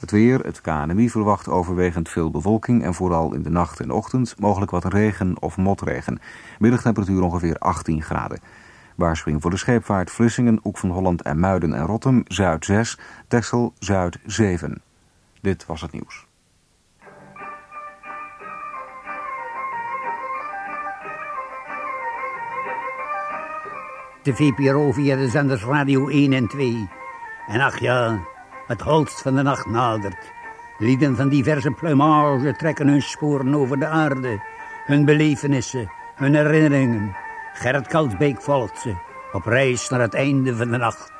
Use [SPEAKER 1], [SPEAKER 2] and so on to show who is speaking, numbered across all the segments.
[SPEAKER 1] Het weer, het KNMI verwacht overwegend veel bewolking en vooral in de nacht en ochtend mogelijk wat regen of motregen. Middagtemperatuur ongeveer 18 graden. Waarschuwing voor de scheepvaart Vlissingen, Oek van Holland en Muiden en Rotterdam, Zuid 6, Texel, Zuid 7. Dit was het nieuws.
[SPEAKER 2] De VPRO via de zenders Radio 1 en 2. En ach ja, het holst van de nacht nadert. Lieden van diverse plumage trekken hun sporen over de aarde. Hun belevenissen, hun herinneringen. Gerrit Kalsbeek volgt ze, op reis naar het einde van de nacht.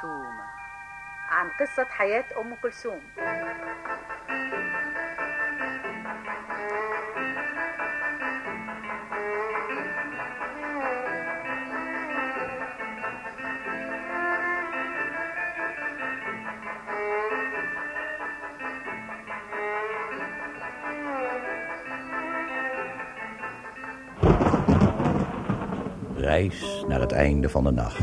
[SPEAKER 3] سومة عن قصة حياة أم كلثوم
[SPEAKER 4] Naar het einde van de nacht.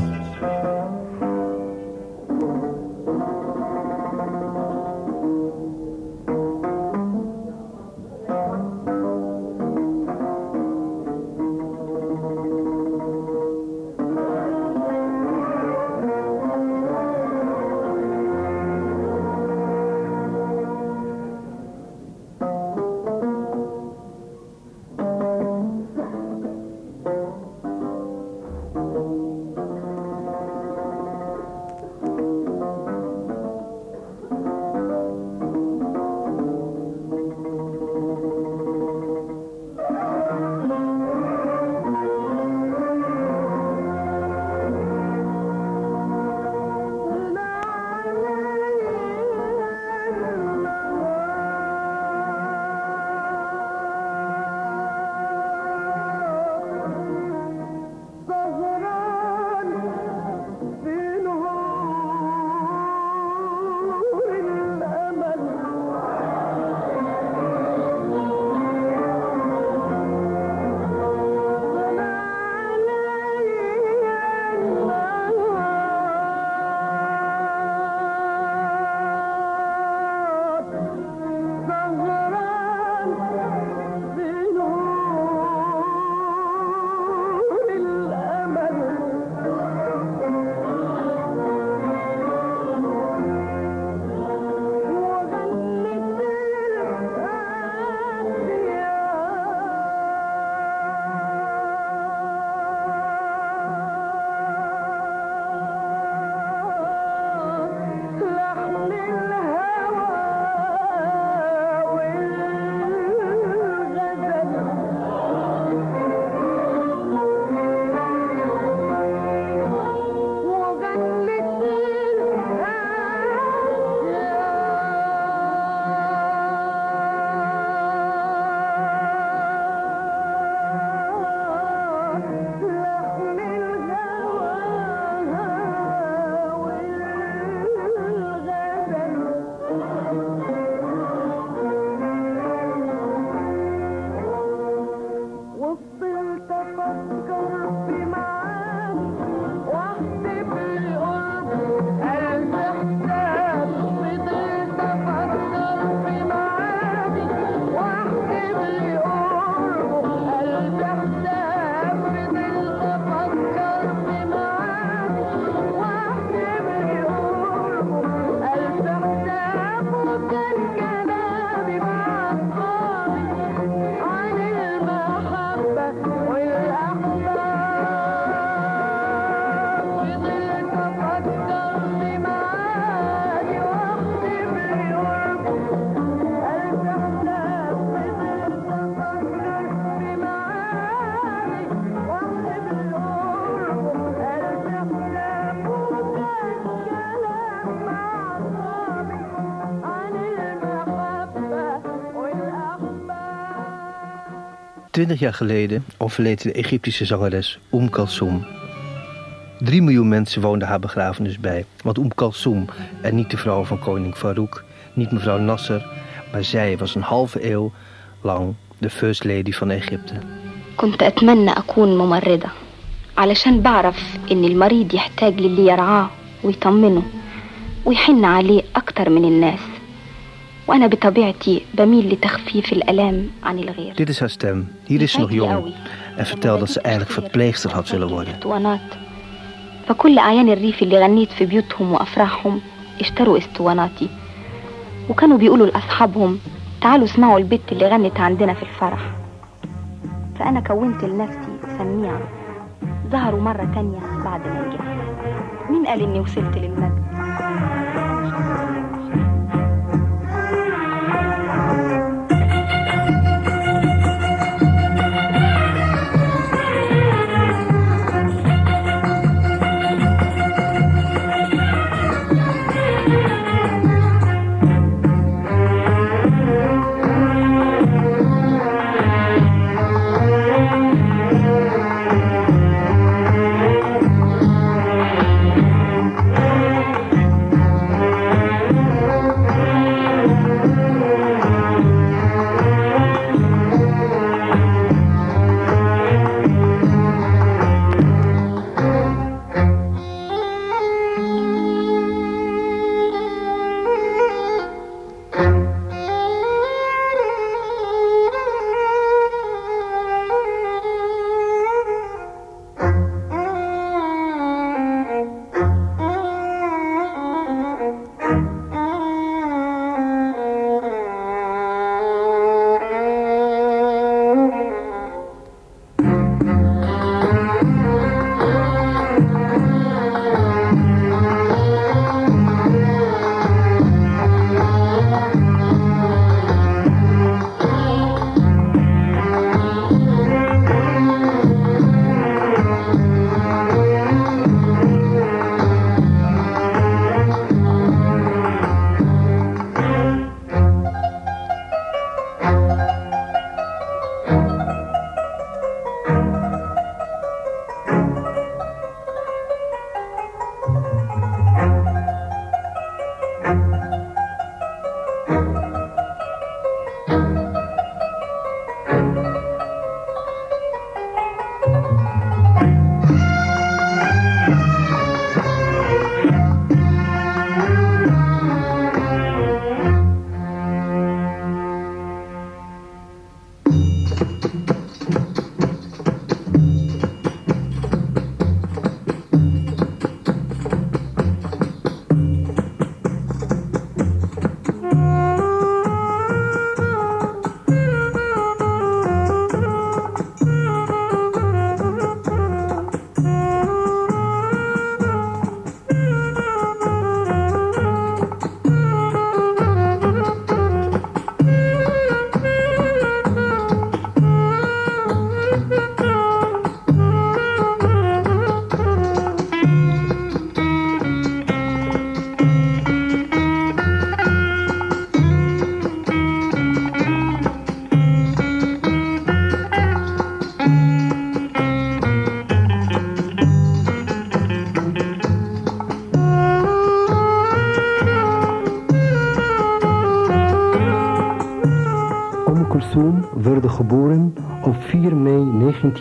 [SPEAKER 5] Twintig jaar geleden overleed de Egyptische zangeres Oum Kalsoum. Drie miljoen mensen woonden haar begrafenis bij. Want Oum Kalsoum, en niet de vrouw van koning Farouk, niet mevrouw Nasser... maar zij was een halve eeuw lang de first lady van Egypte.
[SPEAKER 6] كنت أتمنى أكون ممرضة علشان بعرف إن المريض يحتاج للي يرعاه ويطمنه ويحن عليه أكتر من الناس وأنا بطبيعتي بميل لتخفيف الألام عن الغير
[SPEAKER 5] Dit is haar stem. Hier is ze nog jong. En vertelt dat ze eigenlijk verpleegster had willen worden.
[SPEAKER 6] فكل أعيان الريف اللي غنيت في بيوتهم وأفراحهم اشتروا اسطواناتي وكانوا بيقولوا لأصحابهم تعالوا اسمعوا البت اللي غنت عندنا في الفرح فأنا كونت لنفسي سميعة ظهروا مرة تانية بعد ما نجحت مين قال إني وصلت للمجد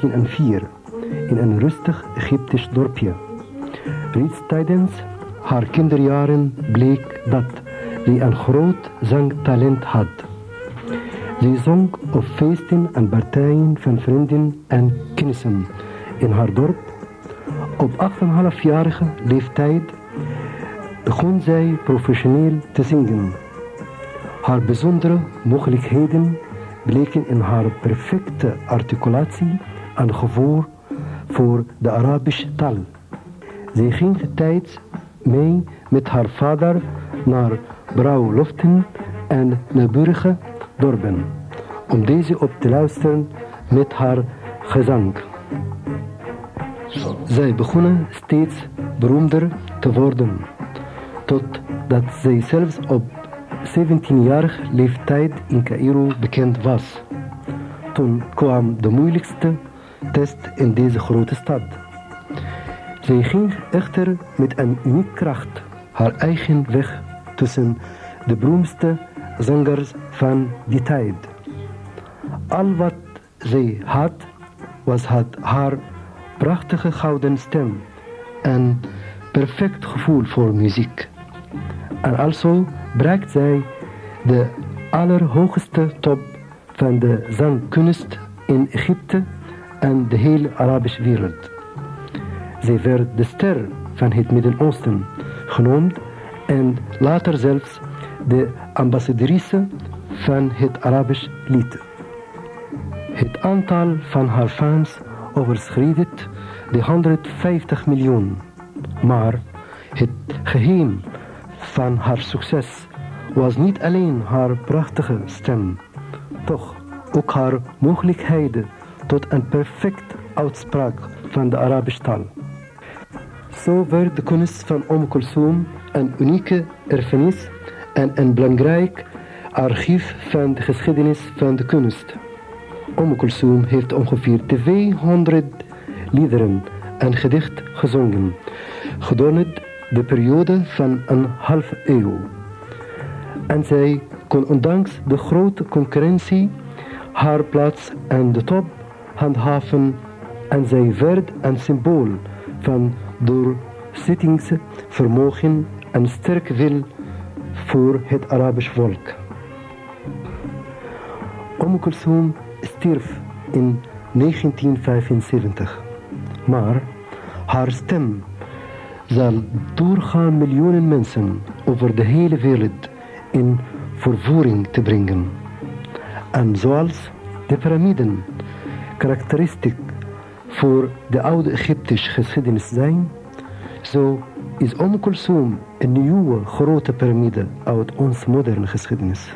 [SPEAKER 7] 1904 in een rustig Egyptisch dorpje. Reeds tijdens haar kinderjaren bleek dat zij een groot zangtalent had. Zij zong op feesten en partijen van vrienden en kennissen in haar dorp. Op 8,5-jarige leeftijd begon zij professioneel te zingen. Haar bijzondere mogelijkheden bleken in haar perfecte articulatie en gevoel voor de Arabische taal. Zij ging tijd mee met haar vader naar bruiloften en naburige dorpen om deze op te luisteren met haar gezang. Zij begonnen steeds beroemder te worden, totdat zij zelfs op 17-jarige leeftijd in Cairo bekend was. Toen kwam de moeilijkste test in deze grote stad. Zij ging echter met een uniek kracht haar eigen weg tussen de beroemdste zangers van die tijd. Al wat zij had, was het haar prachtige gouden stem en perfect gevoel voor muziek. En also bereikt zij de allerhoogste top van de zangkunst in Egypte en de hele Arabische wereld. Zij werd de ster van het Midden-Oosten genoemd en later zelfs de ambassadrice van het Arabisch lied. Het aantal van haar fans overschreed de 150 miljoen. Maar het geheim van haar succes was niet alleen haar prachtige stem, toch ook haar mogelijkheden tot een perfect uitspraak van de Arabische taal. Zo werd de kunst van Om Kulsum een unieke erfenis en een belangrijk archief van de geschiedenis van de kunst. Om Kulsum heeft ongeveer 200 liederen en gedicht gezongen, gedurende de periode van een half eeuw. En zij kon ondanks de grote concurrentie haar plaats aan de top handhaven en zij werd een symbool van doorzettingsvermogen en sterk wil voor het Arabisch volk. Om Kulsum stierf in 1975, maar haar stem zal doorgaan miljoenen mensen over de hele wereld in vervoering te brengen. En zoals de piramiden karakteristiek voor de oude Egyptische geschiedenis zijn, zo is Om Kulsum een nieuwe grote piramide uit onze moderne geschiedenis.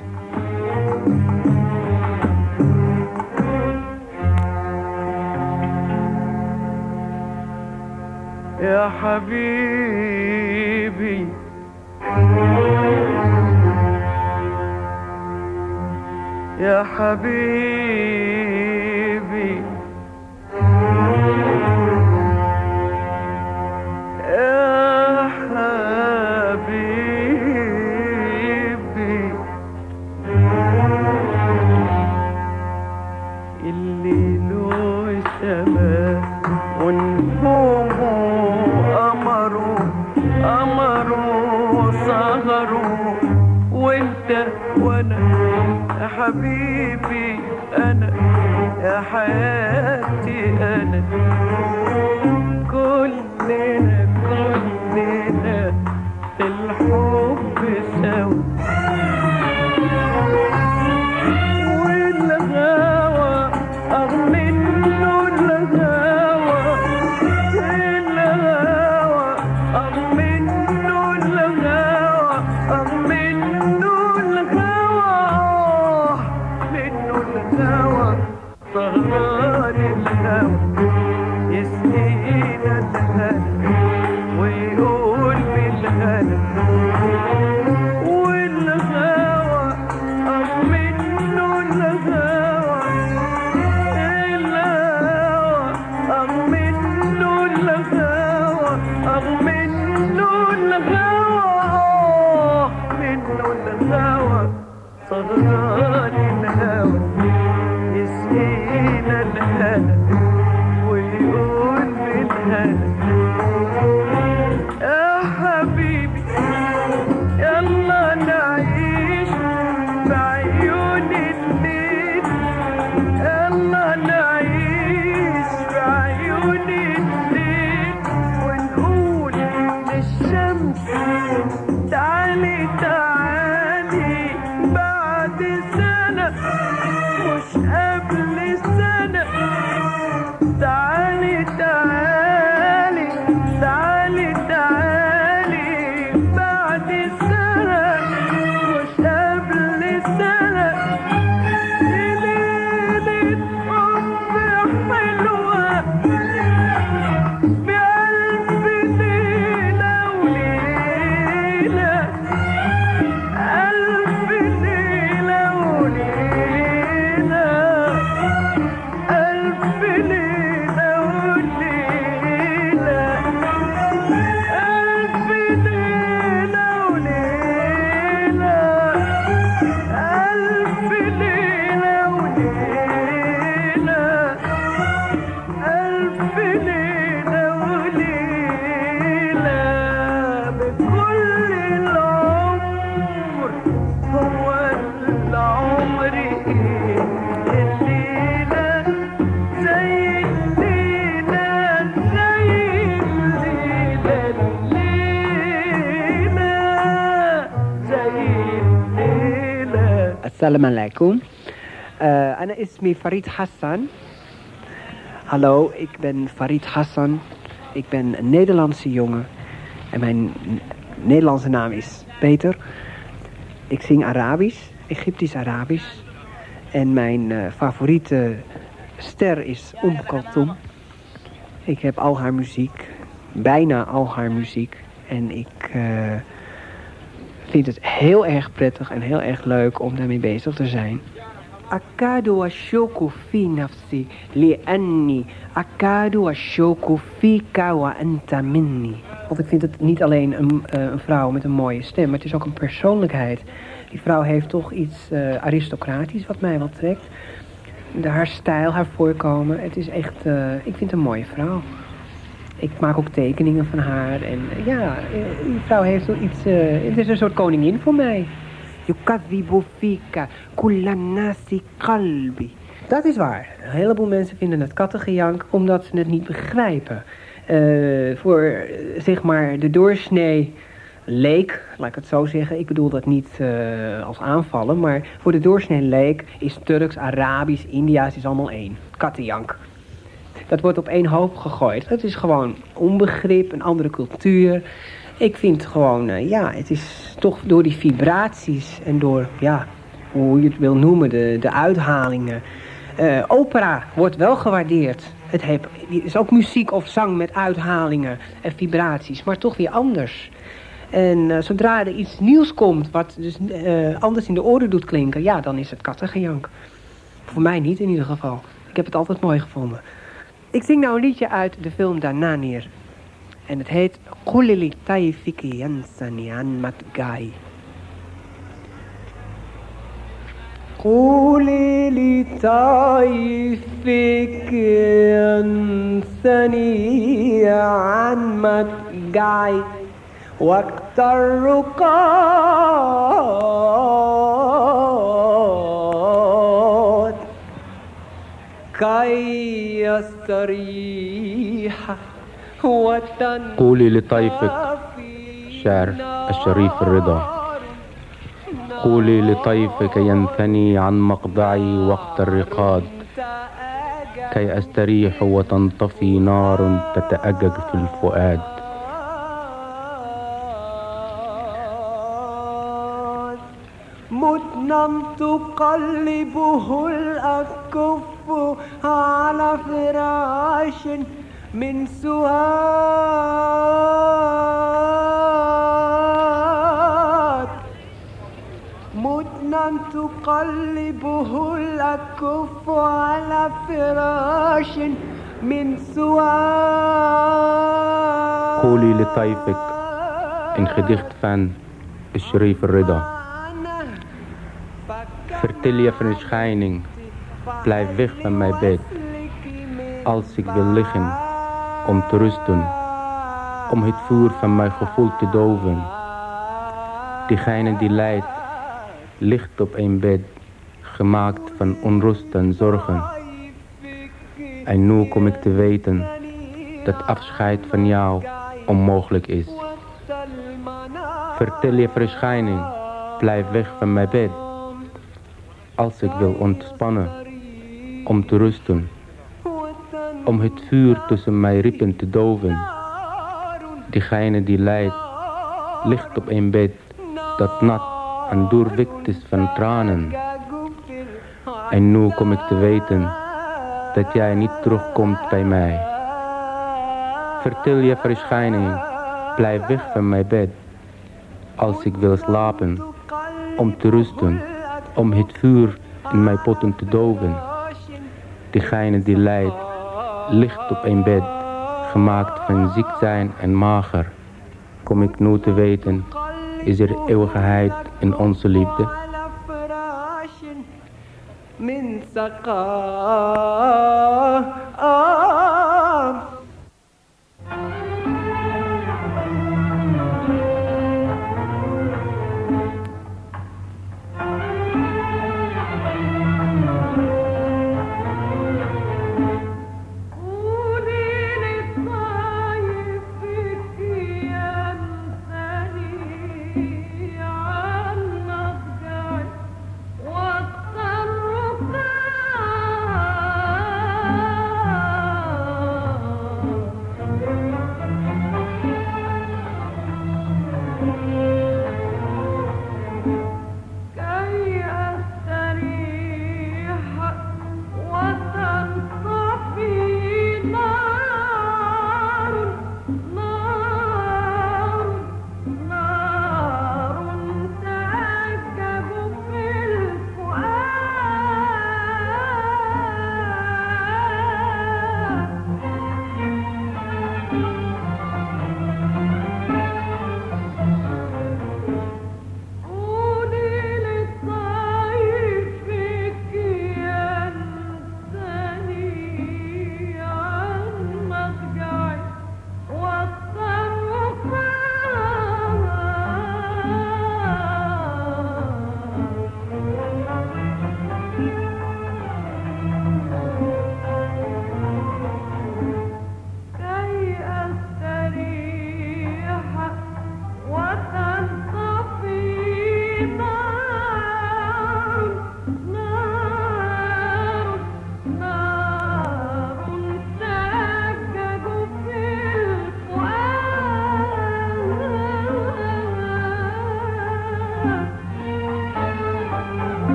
[SPEAKER 8] يا حبيبي يا حبيبي وأنا يا حبيبي أنا يا حياتي أنا كلنا كلنا في الحب.
[SPEAKER 9] Salam alaikum. Uh, أنا اسمي Farid Hassan. Hallo, ik ben Farid Hassan. Ik ben een Nederlandse jongen. En mijn N- Nederlandse naam is Peter. Ik zing Arabisch, Egyptisch-Arabisch. En mijn eh, favoriete ster is Om Kaltoum. Ik heb al haar muziek, bijna al haar muziek. En ik eh, vind het heel erg prettig en heel erg leuk om daarmee bezig te zijn. أكاد أشك في نفسي لأني أكاد أشك فيك وأنت مني. Want ik vind het niet alleen een, eh, een vrouw met een mooie stem, maar het is ook een persoonlijkheid. Die vrouw heeft toch iets eh, aristocratisch wat mij wat trekt. De, haar stijl, haar voorkomen, het is echt, eh, ik vind het een mooie vrouw. ik maak ook tekeningen van haar. En eh, ja, eh, die vrouw heeft zoiets... Uh, eh, het is een soort koningin voor mij. Yukazibu kulanasi kalbi. Dat is waar. Een heleboel mensen vinden het kattengejank omdat ze het niet begrijpen. Voor, zeg maar, de doorsnee leek, laat ik het zo zeggen. Ik bedoel dat niet als aanvallen, maar voor de doorsnee leek is Turks, Arabisch, Indiaas is allemaal één. Kattenjank. Dat wordt op één hoop gegooid. Het is gewoon onbegrip, een andere cultuur. Ik vind gewoon, eh, ja, het is toch door die vibraties en door, ja, hoe je het wil noemen, de, de uithalingen. Eh, opera wordt wel gewaardeerd. Het heeft, is ook muziek of zang met uithalingen en vibraties, maar toch weer anders. En eh, zodra er iets nieuws komt wat dus anders in de oren doet klinken, ja, dan is het kattengejank. Voor mij niet in ieder geval. Ik heb het altijd mooi gevonden. Ik zing nou een liedje uit de film Dananir. En het heet Kulili Taifiki Yansani An Matgai. قولي لطيفك انساني عن متجعي وقت الرقاد كي يستريح
[SPEAKER 10] قولي لطيفك شعر الشريف الرضا. قولي لطيفك ينثني عن مقضعي وقت الرقاد. كي أستريح وتنطفي نار تتأجج في الفؤاد.
[SPEAKER 9] متنم تقلبه الأكف على فراش من سواد. متنم تقلبه الأكف على فراش من سواد.
[SPEAKER 10] قولي لطيفك in gedicht van الشريف الرضا. Vertel je verschijning, blijf weg van mijn bed. Als ik wil liggen, om te rusten, om het vuur van mijn gevoel te doven. Diegene die lijdt, ligt op een bed, gemaakt van onrust en zorgen. En nu kom ik te weten dat afscheid van jou onmogelijk is. Vertel je verschijning, blijf weg van mijn bed. Als ik wil ontspannen, om te rusten, om het vuur tussen mijn rippen te doven. Diegene die lijdt, ligt op een bed dat nat en doorwikt is van tranen. En nu kom ik te weten dat jij niet terugkomt bij mij. Vertel je verschijning, blijf weg van mijn bed. Als ik wil slapen, om te rusten, om het vuur in mijn potten te doven. Diegene die lijdt, ligt op een bed, gemaakt van ziek zijn en mager. Kom ik nu te weten, is er eeuwigheid in onze liefde?
[SPEAKER 9] من سقاه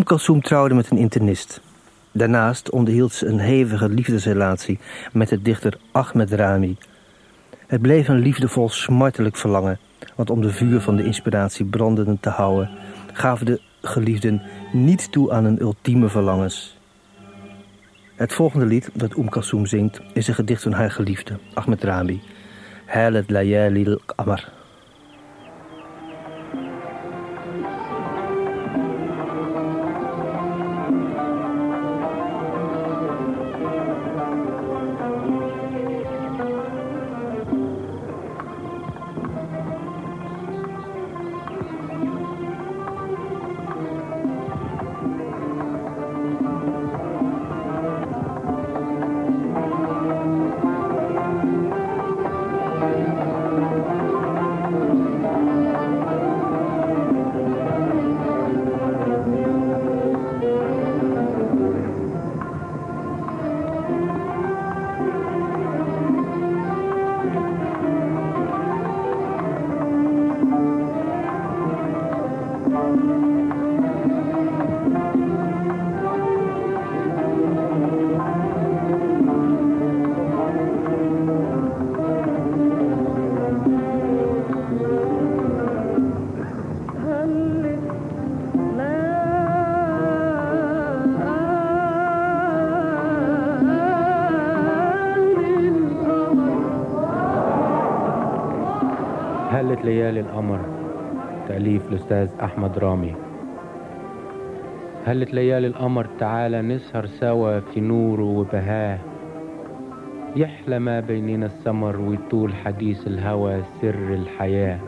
[SPEAKER 5] Oem Kalsoem trouwde met een internist. Daarnaast onderhield ze een hevige liefdesrelatie met de dichter Ahmed Rami. Het bleef een liefdevol smartelijk verlangen, want om de vuur van de inspiratie brandend te houden, gaven de geliefden niet toe aan hun ultieme verlangens. Het volgende lied dat Oem Kalsoem zingt is een gedicht van haar geliefde, Ahmed Rami. Halet Layali al-Qamar.
[SPEAKER 10] الأستاذ أحمد رامي. هلت ليالي القمر تعالى نسهر سوا في نوره وبهاه يحلى ما بيننا السمر ويطول حديث الهوى سر
[SPEAKER 4] الحياة.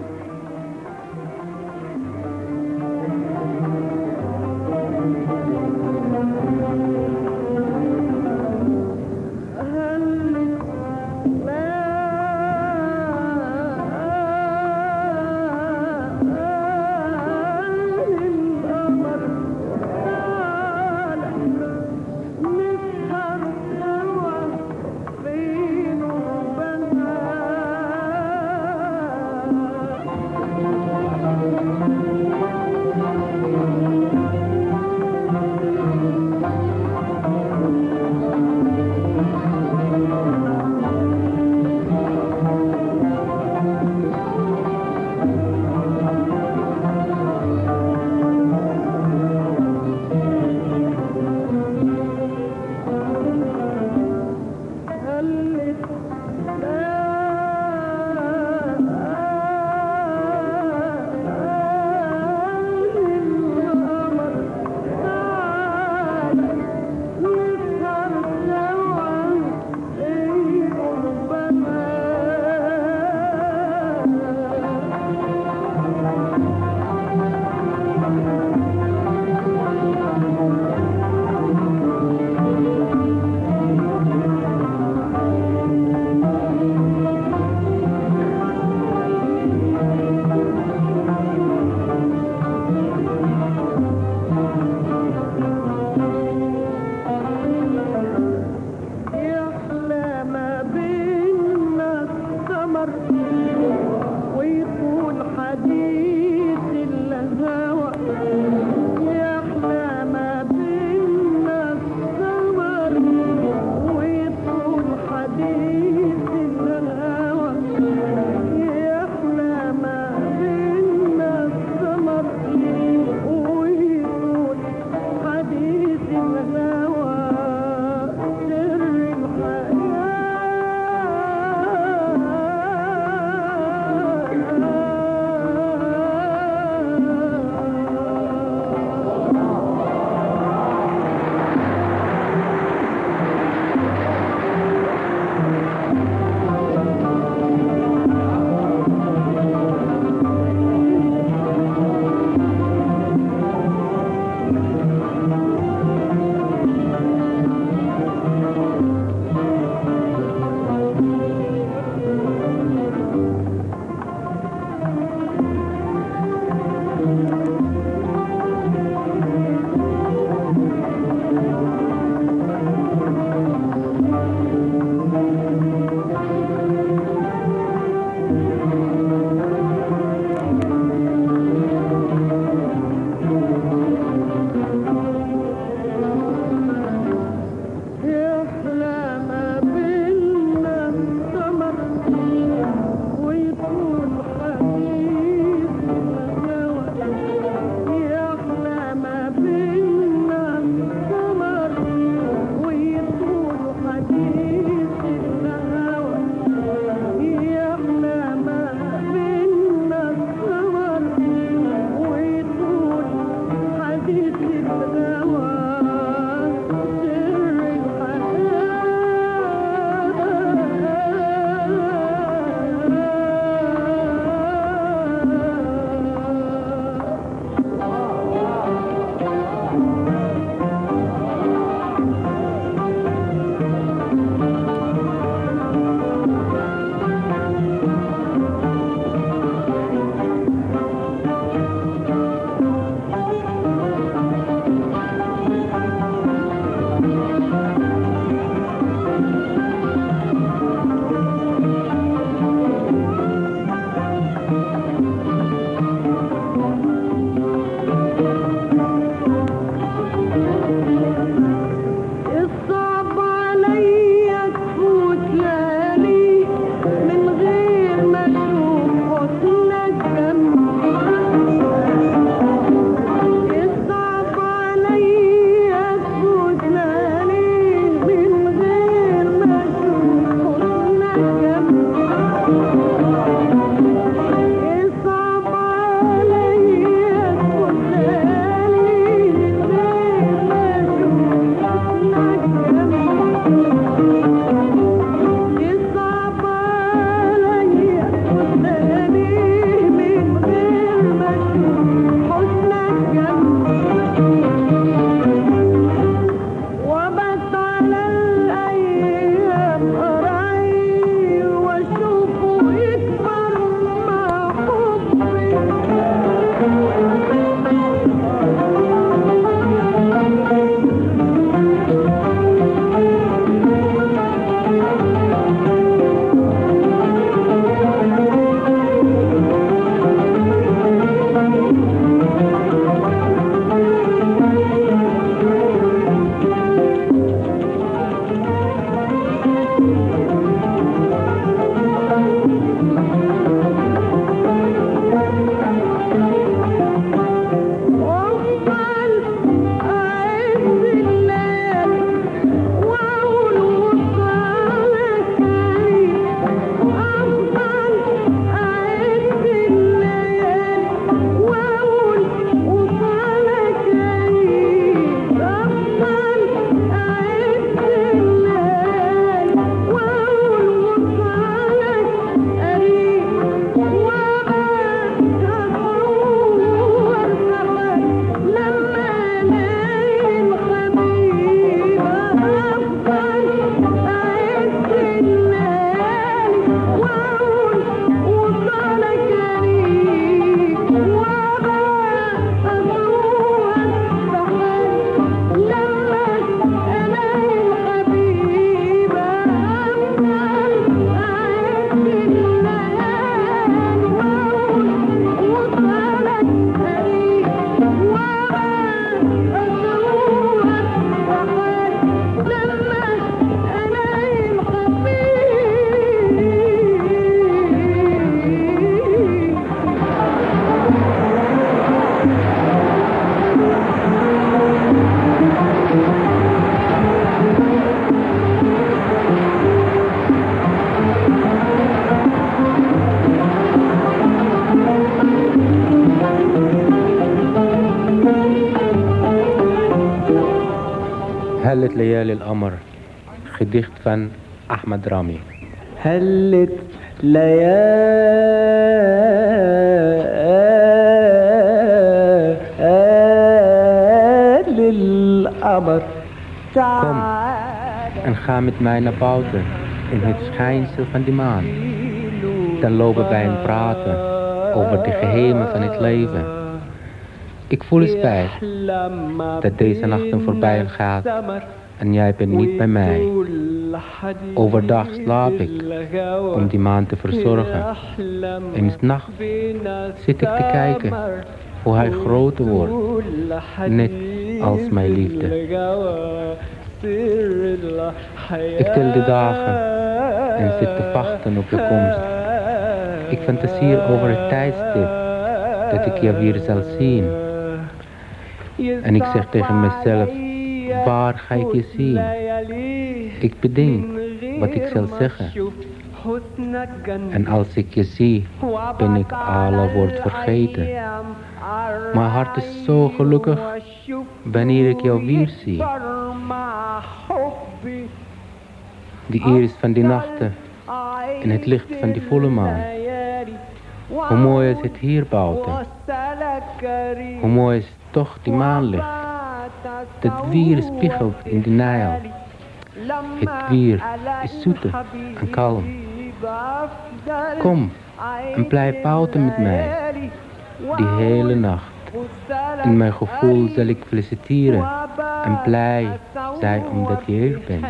[SPEAKER 10] هلت ليالي القمر gedicht van Ahmad Rami
[SPEAKER 9] هلت ليالي القمر
[SPEAKER 10] Kom en ga met mij naar buiten in het schijnsel van de maan. Dan lopen wij en praten over de geheimen van het leven. Ik voel spijt dat deze nachten voorbij gaat en jij bent niet bij mij. Overdag slaap ik om die maan te verzorgen. En s'nachts zit ik te kijken hoe hij groter wordt, net als mijn liefde. Ik tel de dagen en zit te wachten op de komst. Ik fantaseer over het tijdstip dat ik je weer zal zien. En ik zeg tegen mezelf, waar ga ik je zien? Ik bedenk wat ik zal zeggen. En als ik je zie, ben ik alle woord vergeten. Mijn hart is zo gelukkig wanneer ik jou weer zie. De iris van die nachten en het licht van die volle maan. Hoe mooi is het hier buiten. Hoe mooi is toch die maanlicht. Het weer spiegelt in de Nijl. Het weer is zoeter en kalm. Kom en blijf buiten met mij. Die hele nacht. In mijn gevoel zal ik feliciteren en blij zijn omdat je hier bent.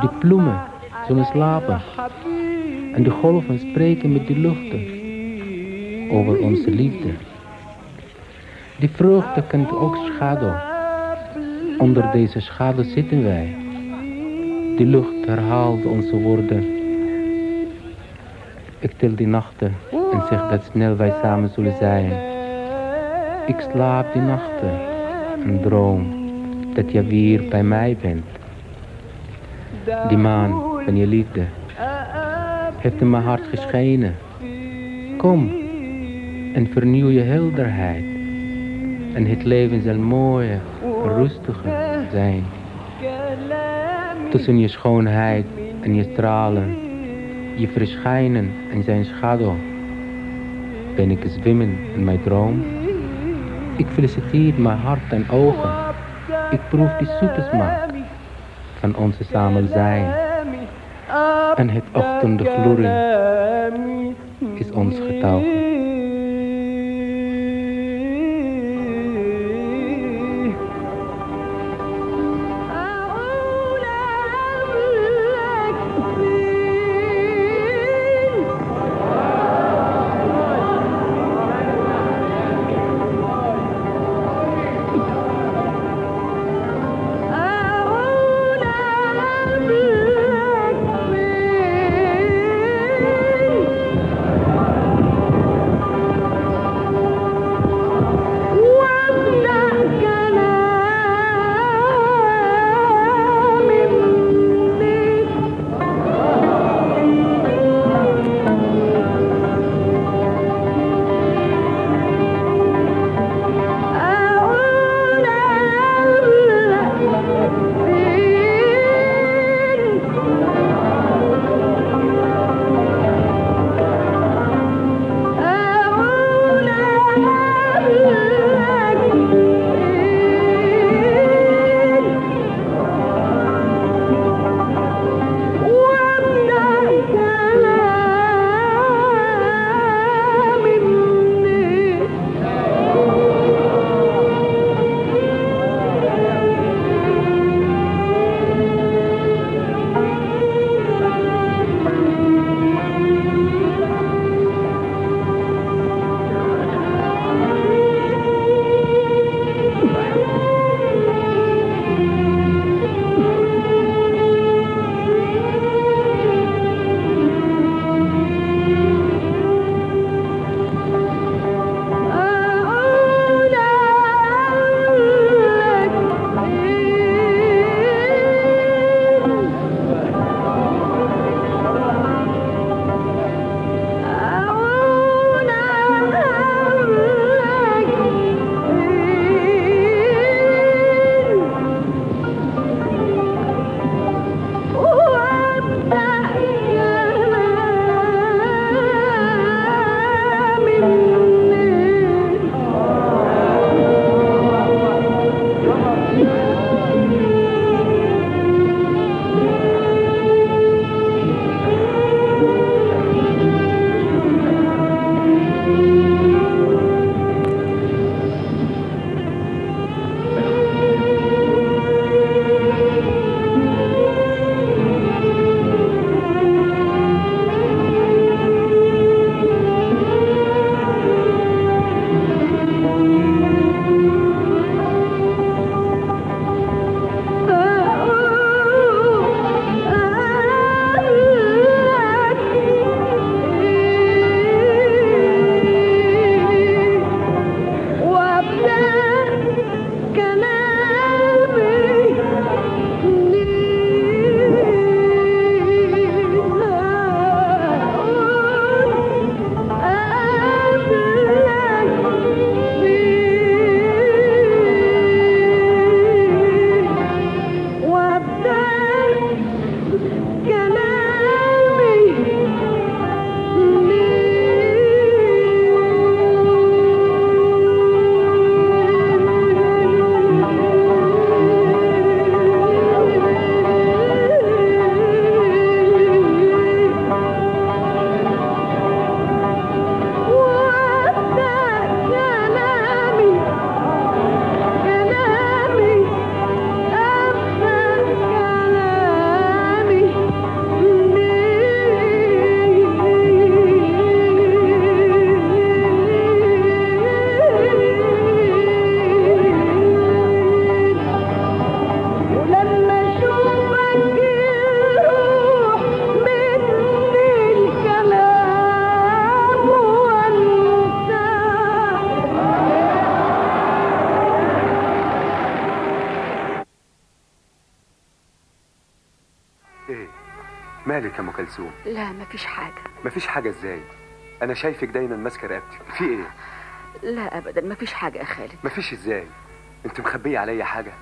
[SPEAKER 10] De bloemen zullen slapen en de golven spreken met de luchten over onze liefde. Die vreugde kent ook schaduw. Onder deze schaduw zitten wij. De lucht herhaalt onze woorden. Ik tel die nachten en zeg dat snel wij samen zullen zijn. Ik slaap die nachten en droom dat je weer bij mij bent. Die maan van je liefde heeft in mijn hart geschenen. Kom en vernieuw je helderheid. En het leven zal mooier, rustiger zijn. Tussen je schoonheid en je stralen, je verschijnen en zijn schaduw, ben ik zwemmen in mijn droom. Ik feliciteer mijn hart en ogen. Ik proef die zoete smaak van onze samen zijn. En het ochtende glorie is ons getuige.
[SPEAKER 11] كلثوم.
[SPEAKER 3] لا مفيش حاجة.
[SPEAKER 11] مفيش حاجة إزاي؟ أنا شايفك دايما ماسكة رقبتي. في إيه؟
[SPEAKER 3] لا أبدا مفيش حاجة يا خالد.
[SPEAKER 11] مفيش إزاي؟ أنت مخبية عليا حاجة؟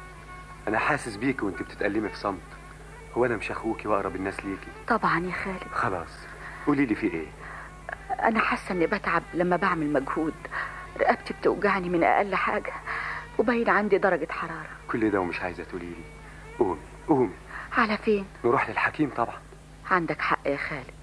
[SPEAKER 11] أنا حاسس بيكي وأنت بتتألمي في صمت. هو أنا مش أخوكي وأقرب الناس ليكي؟
[SPEAKER 3] طبعا يا خالد.
[SPEAKER 11] خلاص. قولي لي في إيه؟
[SPEAKER 3] أنا حاسة إني بتعب لما بعمل مجهود. رقبتي بتوجعني من أقل حاجة وباين عندي درجة حرارة.
[SPEAKER 11] كل ده ومش عايزة تقولي لي. قومي قومي.
[SPEAKER 3] على فين؟
[SPEAKER 11] نروح للحكيم طبعا.
[SPEAKER 3] عندك حق يا خالد.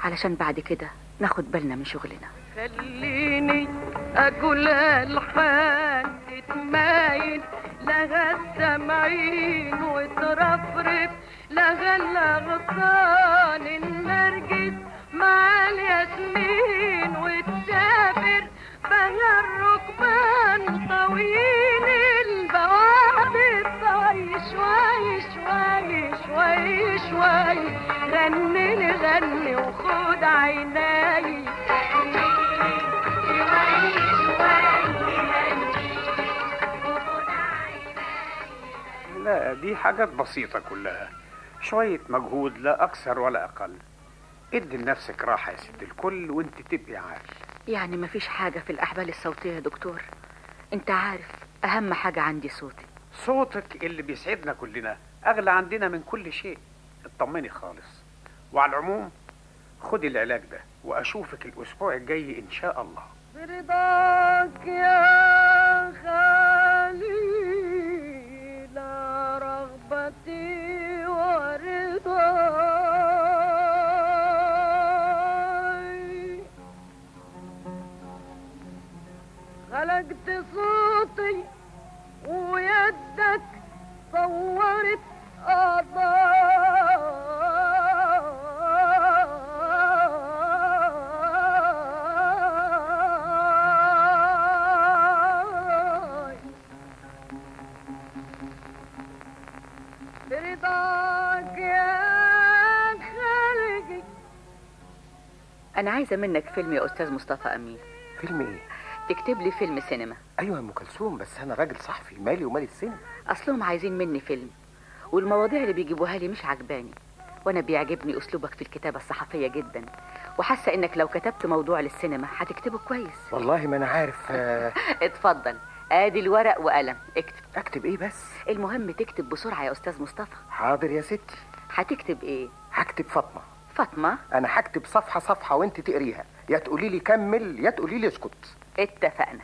[SPEAKER 3] علشان بعد كده ناخد بالنا من شغلنا.
[SPEAKER 4] خليني أقول الحان تتمايل لغا السمعين وترفرف لغا الاغصان النرجس مع الياسمين وتسافر بها الركبان طويل البوابة طوي شوي شوي شوي شوي. غني لي غني وخد عيناي.
[SPEAKER 12] لا دي حاجات بسيطة كلها. شوية مجهود لا أكثر ولا أقل. ادي لنفسك راحة يا ست الكل وانت تبقي عارف.
[SPEAKER 3] يعني مفيش حاجة في الأحبال الصوتية يا دكتور. أنت عارف أهم حاجة عندي صوتي.
[SPEAKER 12] صوتك اللي بيسعدنا كلنا أغلى عندنا من كل شيء. اطمني خالص. وعلى العموم خدي العلاج ده وأشوفك الأسبوع الجاي إن شاء الله.
[SPEAKER 4] برضاك يا ويدك صورت أعضاي برضاك يا خالقي.
[SPEAKER 3] أنا عايزة منك فيلم يا أستاذ مصطفى أمين.
[SPEAKER 13] فيلم إيه؟
[SPEAKER 3] تكتب لي فيلم سينما.
[SPEAKER 13] أيوه يا أم كلثوم بس أنا راجل صحفي مالي ومال السينما.
[SPEAKER 3] أصلهم عايزين مني فيلم والمواضيع اللي بيجيبوها لي مش عجباني وأنا بيعجبني أسلوبك في الكتابة الصحفية جدا وحاسة إنك لو كتبت موضوع للسينما هتكتبه كويس.
[SPEAKER 13] والله ما أنا عارف آه،
[SPEAKER 3] اتفضل. آدي الورق وقلم. اكتب.
[SPEAKER 13] أكتب إيه بس؟
[SPEAKER 3] المهم تكتب بسرعة يا أستاذ مصطفى.
[SPEAKER 13] حاضر يا ستي.
[SPEAKER 3] هتكتب إيه؟
[SPEAKER 13] هكتب فاطمة.
[SPEAKER 3] فاطمة؟
[SPEAKER 13] أنا هكتب صفحة صفحة وأنت تقريها. يا تقولي لي كمل يا تقولي لي اسكت.
[SPEAKER 3] اتفقنا.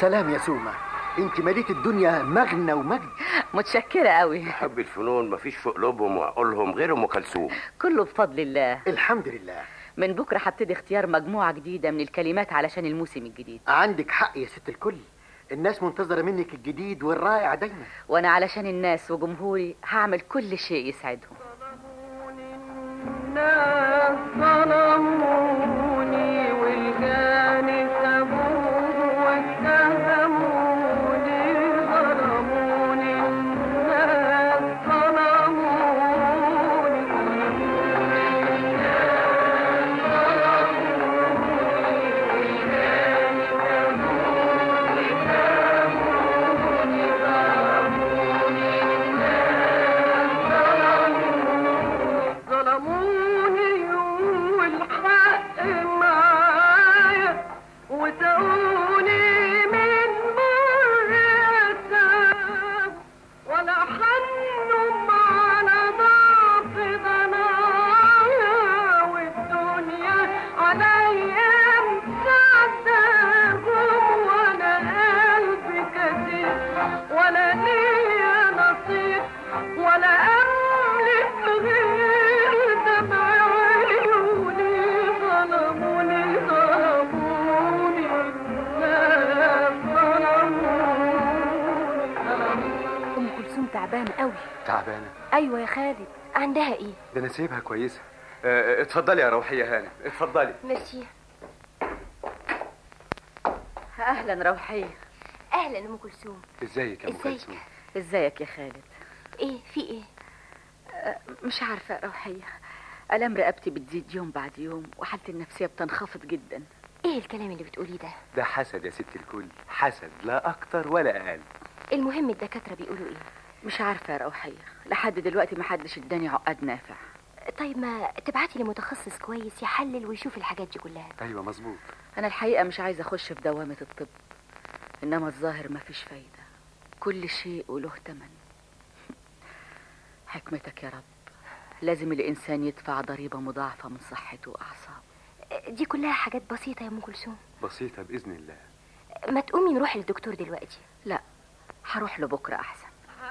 [SPEAKER 4] سلام
[SPEAKER 13] يا سومة. انت مليت الدنيا مغنى ومجد.
[SPEAKER 3] متشكرة قوي
[SPEAKER 14] حب الفنون مفيش في قلوبهم وعقولهم غير أم كلثوم.
[SPEAKER 3] كله بفضل الله.
[SPEAKER 13] الحمد لله.
[SPEAKER 3] من بكرة هبتدي اختيار مجموعة جديدة من الكلمات علشان الموسم الجديد.
[SPEAKER 13] عندك حق يا ست الكل. الناس منتظرة منك الجديد والرائع دايما.
[SPEAKER 3] وأنا علشان الناس وجمهوري هعمل كل شيء يسعدهم
[SPEAKER 4] الناس
[SPEAKER 11] كويسه آه، اتفضلي يا روحية هانم. اتفضلي.
[SPEAKER 15] ميرسي.
[SPEAKER 4] أهلا روحية.
[SPEAKER 15] أهلا أم كلثوم.
[SPEAKER 11] إزيك يا
[SPEAKER 15] أم؟
[SPEAKER 11] كلثوم؟
[SPEAKER 4] إزيك يا خالد؟
[SPEAKER 15] إيه في إيه؟
[SPEAKER 4] أه، مش عارفة روحية. الام رقبتي بتزيد يوم بعد يوم وحالتي النفسية بتنخفض جدا.
[SPEAKER 15] إيه الكلام اللي بتقوليه ده؟
[SPEAKER 11] ده حسد يا ست الكل. حسد لا أكتر ولا أقل.
[SPEAKER 15] المهم الدكاترة بيقولوا إيه؟
[SPEAKER 4] مش عارفة يا روحية. لحد دلوقتي ما حدش اداني عقاد نافع.
[SPEAKER 15] طيب ما تبعتي لمتخصص كويس يحلل ويشوف الحاجات دي كلها.
[SPEAKER 11] أيوه مظبوط.
[SPEAKER 4] أنا الحقيقة مش عايزة أخش في دوامة الطب. إنما الظاهر ما فيش فايدة. كل شيء وله تمن. حكمتك يا رب. لازم الإنسان يدفع ضريبة مضاعفة من صحته واعصابه
[SPEAKER 15] دي كلها حاجات بسيطة يا أم كلثوم.
[SPEAKER 11] بسيطة بإذن الله.
[SPEAKER 15] ما تقومي نروح للدكتور دلوقتي.
[SPEAKER 4] لا هروح له بكره
[SPEAKER 14] أحسن.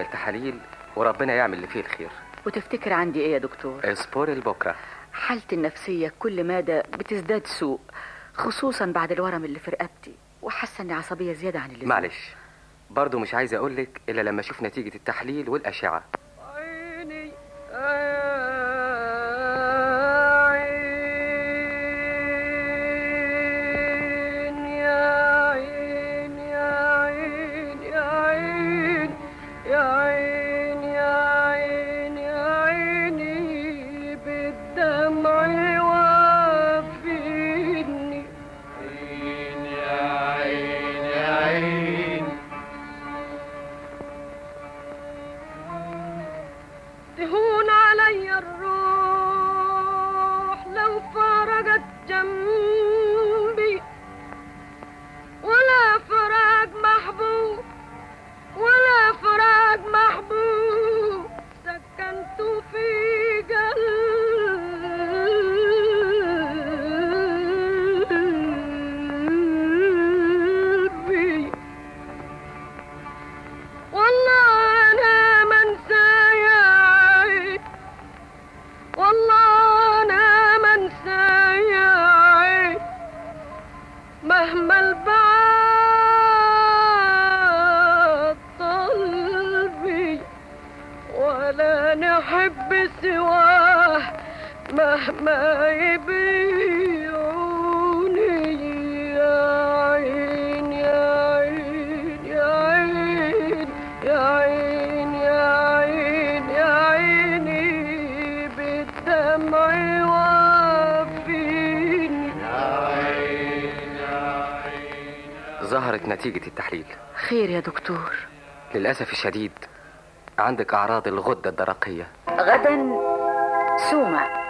[SPEAKER 14] نعمل تحاليل وربنا يعمل اللي فيه الخير.
[SPEAKER 4] وتفتكر عندي إيه يا دكتور؟
[SPEAKER 14] اصبري لبكرة.
[SPEAKER 4] حالتي النفسية كل مدى بتزداد سوء خصوصا بعد الورم اللي في رقبتي وحاسة إني عصبية زيادة عن اللزوم.
[SPEAKER 14] معلش برضه مش عايز أقولك إلا لما أشوف نتيجة التحليل
[SPEAKER 4] والأشعة.
[SPEAKER 14] للأسف الشديد عندك أعراض الغدة الدرقية
[SPEAKER 4] غدا سومة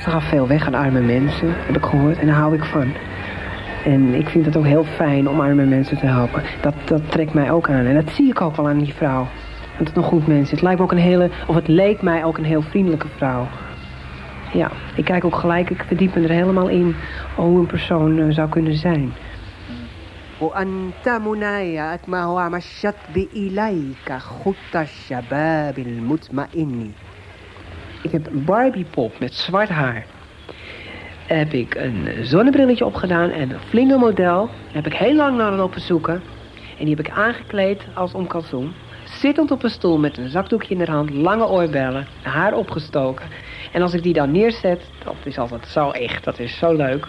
[SPEAKER 9] Ze gaf veel weg aan arme mensen, heb ik gehoord. En daar hou ik van. En ik vind het ook heel fijn om arme mensen te helpen. Dat, dat trekt mij ook aan. En dat zie ik ook wel aan die vrouw Dat het een goed mens is. Het lijkt me ook een hele, of het leek mij ook een heel vriendelijke vrouw. Ja, ik kijk ook gelijk, ik verdiep me er helemaal in hoe een persoon eh, zou kunnen zijn. وأنت منايا ما هو مشت بإليك خط الشباب المطمئن Ik heb een Barbiepop met zwart haar. Heb ik een zonnebrilletje opgedaan en een vlingermodel. Heb ik heel lang naar lopen zoeken. En die heb ik aangekleed als om kalsoen. Zittend op een stoel met een zakdoekje in de hand, lange oorbellen, haar opgestoken. En als ik die dan neerzet, dat is altijd zo echt, dat is zo leuk.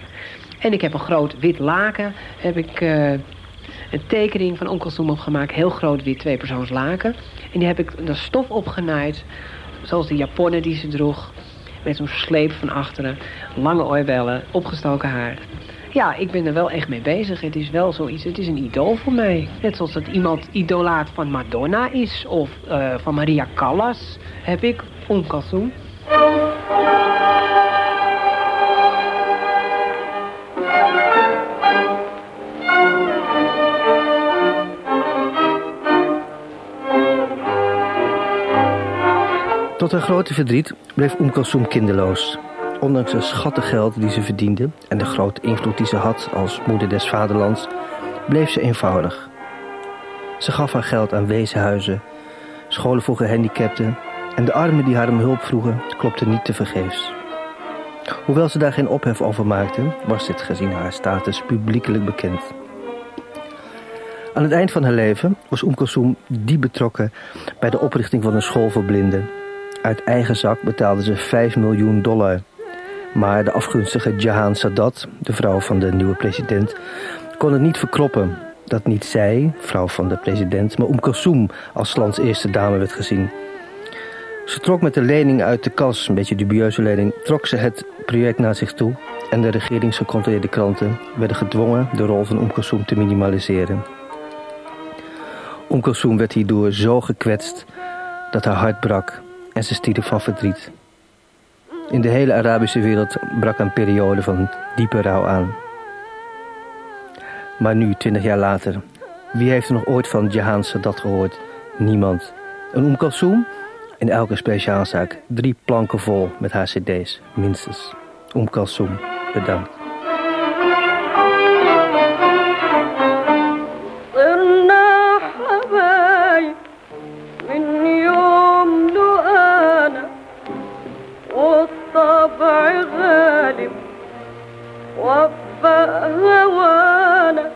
[SPEAKER 9] En ik heb een groot wit laken, heb ik eh, een tekening van onkel Zoom opgemaakt. Heel groot wit tweepersoons laken. En die heb ik de stof opgenaaid, zoals de japonnen die ze droeg. Met zo'n sleep van achteren, lange oorbellen, opgestoken haar. Ja, ik ben er wel echt mee bezig. Het is wel zoiets, het is een idool voor mij. Net zoals dat iemand idolaat van Madonna is of eh, van Maria Callas, heb ik Zoom.
[SPEAKER 5] Tot haar grote verdriet bleef Oem Kalsoem kinderloos. Ondanks de schattengeld die ze verdiende en de grote invloed die ze had als moeder des vaderlands, bleef ze eenvoudig. Ze gaf haar geld aan weeshuizen, scholen voor gehandicapten en de armen die haar om hulp vroegen, klopten niet te vergeefs. Hoewel ze daar geen ophef over maakte, was dit gezien haar status publiekelijk bekend. Aan het eind van haar leven was Oem diep betrokken bij de oprichting van een school voor blinden. Uit eigen zak betaalde ze 5 miljoen dollar. Maar de afgunstige Jahan Sadat, de vrouw van de nieuwe president, kon het niet verkroppen dat niet zij, vrouw van de president, maar Kalsoem als lands eerste dame werd gezien. Ze trok met de lening uit de kas, een beetje dubieuze lening, trok ze het project naar zich toe en de regeringsgecontroleerde kranten werden gedwongen de rol van Kalsoem te minimaliseren. Kalsoem werd hierdoor zo gekwetst dat haar hart brak en ze stierf van verdriet. In de hele Arabische wereld brak een periode van diepe rouw aan. Maar nu, twintig jaar later, wie heeft er nog ooit van Jahan Sadat gehoord? Niemand. Een Kalsoem? In elke speciaalzaak drie planken vol met haar cd's, minstens. Kalsoem, bedankt.
[SPEAKER 8] وفق هوانا.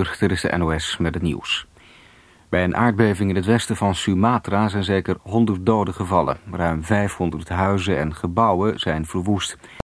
[SPEAKER 1] Uur, dit is de NOS met het nieuws. Bij een aardbeving in het westen van Sumatra zijn zeker 100 doden gevallen. Ruim 500 huizen en gebouwen zijn verwoest.